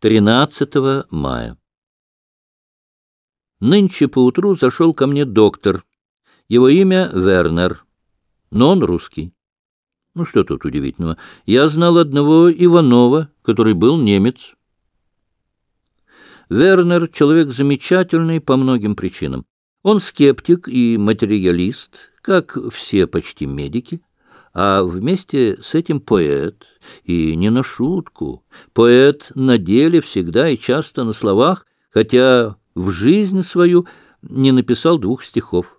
13 мая. Нынче поутру зашел ко мне доктор. Его имя Вернер, но он русский. Ну, что тут удивительного? Я знал одного Иванова, который был немец. Вернер — человек замечательный по многим причинам. Он скептик и материалист, как все почти медики, а вместе с этим поэт, и не на шутку. Поэт на деле всегда и часто на словах, хотя в жизнь свою не написал двух стихов.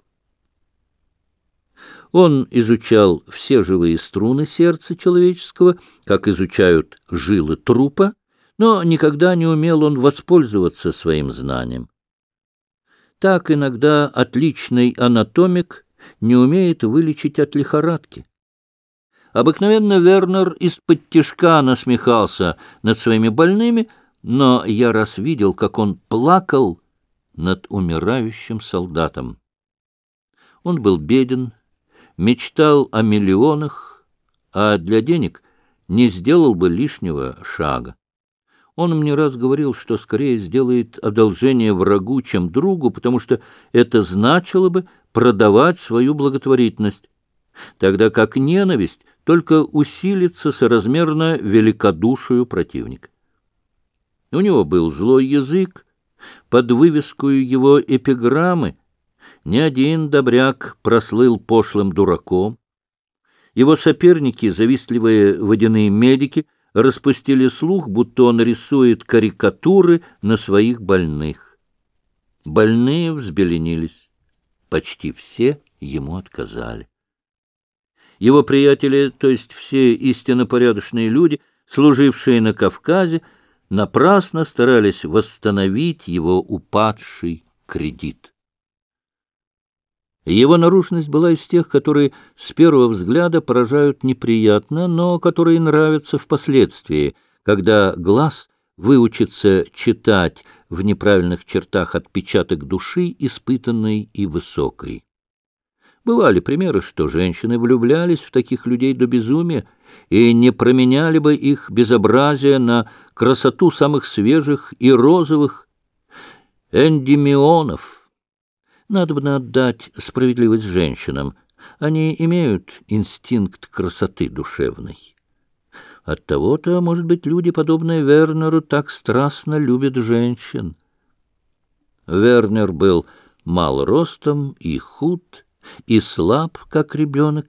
Он изучал все живые струны сердца человеческого, как изучают жилы трупа, но никогда не умел он воспользоваться своим знанием. Так иногда отличный анатомик не умеет вылечить от лихорадки. Обыкновенно Вернер из-под тишка насмехался над своими больными, но я раз видел, как он плакал над умирающим солдатом. Он был беден, мечтал о миллионах, а для денег не сделал бы лишнего шага. Он мне раз говорил, что скорее сделает одолжение врагу, чем другу, потому что это значило бы продавать свою благотворительность, тогда как ненависть только усилится соразмерно великодушию противника. У него был злой язык, под вывескую его эпиграммы ни один добряк прослыл пошлым дураком. Его соперники, завистливые водяные медики, распустили слух, будто он рисует карикатуры на своих больных. Больные взбеленились. Почти все ему отказали. Его приятели, то есть все истинно порядочные люди, служившие на Кавказе, напрасно старались восстановить его упадший кредит. Его наружность была из тех, которые с первого взгляда поражают неприятно, но которые нравятся впоследствии, когда глаз выучится читать в неправильных чертах отпечаток души, испытанной и высокой. Бывали примеры, что женщины влюблялись в таких людей до безумия и не променяли бы их безобразие на красоту самых свежих и розовых эндемионов. Надо бы отдать справедливость женщинам. Они имеют инстинкт красоты душевной. Оттого-то, может быть, люди, подобные Вернеру, так страстно любят женщин. Вернер был мал ростом и худ, и слаб, как ребенок.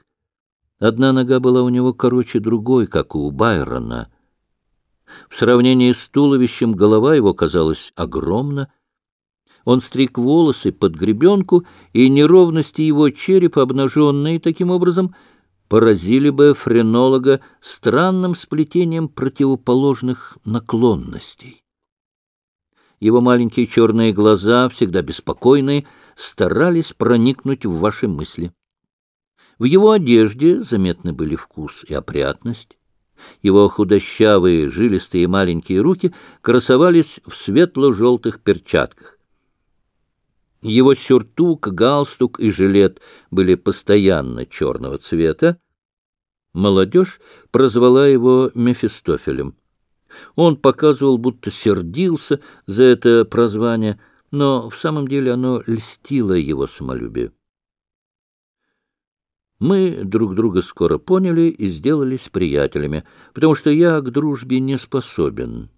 Одна нога была у него короче другой, как у Байрона. В сравнении с туловищем голова его казалась огромна. Он стриг волосы под гребенку, и неровности его черепа, обнаженные таким образом, поразили бы френолога странным сплетением противоположных наклонностей. Его маленькие черные глаза, всегда беспокойные, старались проникнуть в ваши мысли. В его одежде заметны были вкус и опрятность. Его худощавые, жилистые маленькие руки красовались в светло-желтых перчатках. Его сюртук, галстук и жилет были постоянно черного цвета. Молодежь прозвала его Мефистофелем. Он показывал, будто сердился за это прозвание, но в самом деле оно льстило его самолюбию. Мы друг друга скоро поняли и сделались приятелями, потому что я к дружбе не способен.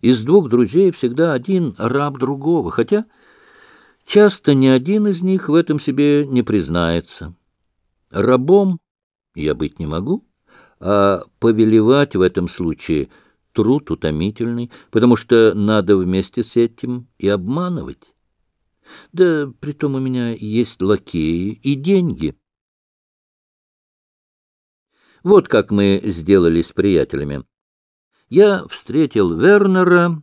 Из двух друзей всегда один раб другого, хотя часто ни один из них в этом себе не признается. Рабом я быть не могу, а повелевать в этом случае — труд утомительный, потому что надо вместе с этим и обманывать. Да притом у меня есть лакеи и деньги. Вот как мы сделались приятелями. Я встретил Вернера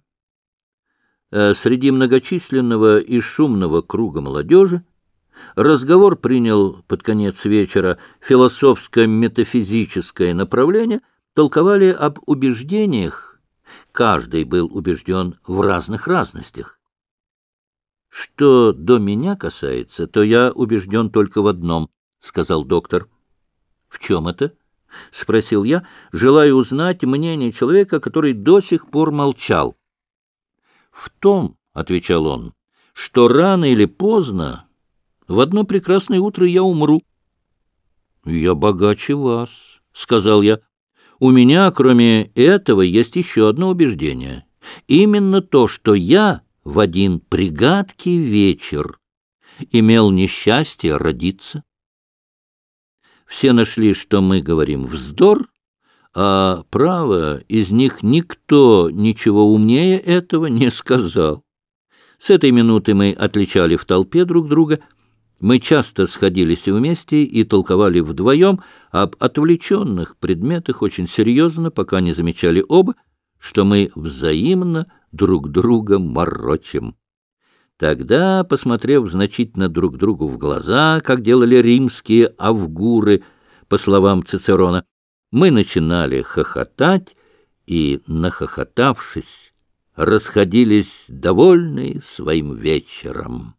э, среди многочисленного и шумного круга молодежи. Разговор принял под конец вечера философско-метафизическое направление — толковали об убеждениях, каждый был убежден в разных разностях. Что до меня касается, то я убежден только в одном, — сказал доктор. — В чем это? — спросил я, желая узнать мнение человека, который до сих пор молчал. в том, — отвечал он, — что рано или поздно в одно прекрасное утро я умру. — Я богаче вас, — сказал я. У меня, кроме этого, есть еще одно убеждение. Именно то, что я в один пригадкий вечер имел несчастье родиться. Все нашли, что мы говорим вздор, а право, из них никто ничего умнее этого не сказал. С этой минуты мы отличали в толпе друг друга — мы часто сходились вместе и толковали вдвоем об отвлеченных предметах очень серьезно, пока не замечали оба, что мы взаимно друг друга морочим. Тогда, посмотрев значительно друг другу в глаза, как делали римские авгуры, по словам Цицерона, мы начинали хохотать и, нахохотавшись, расходились довольные своим вечером.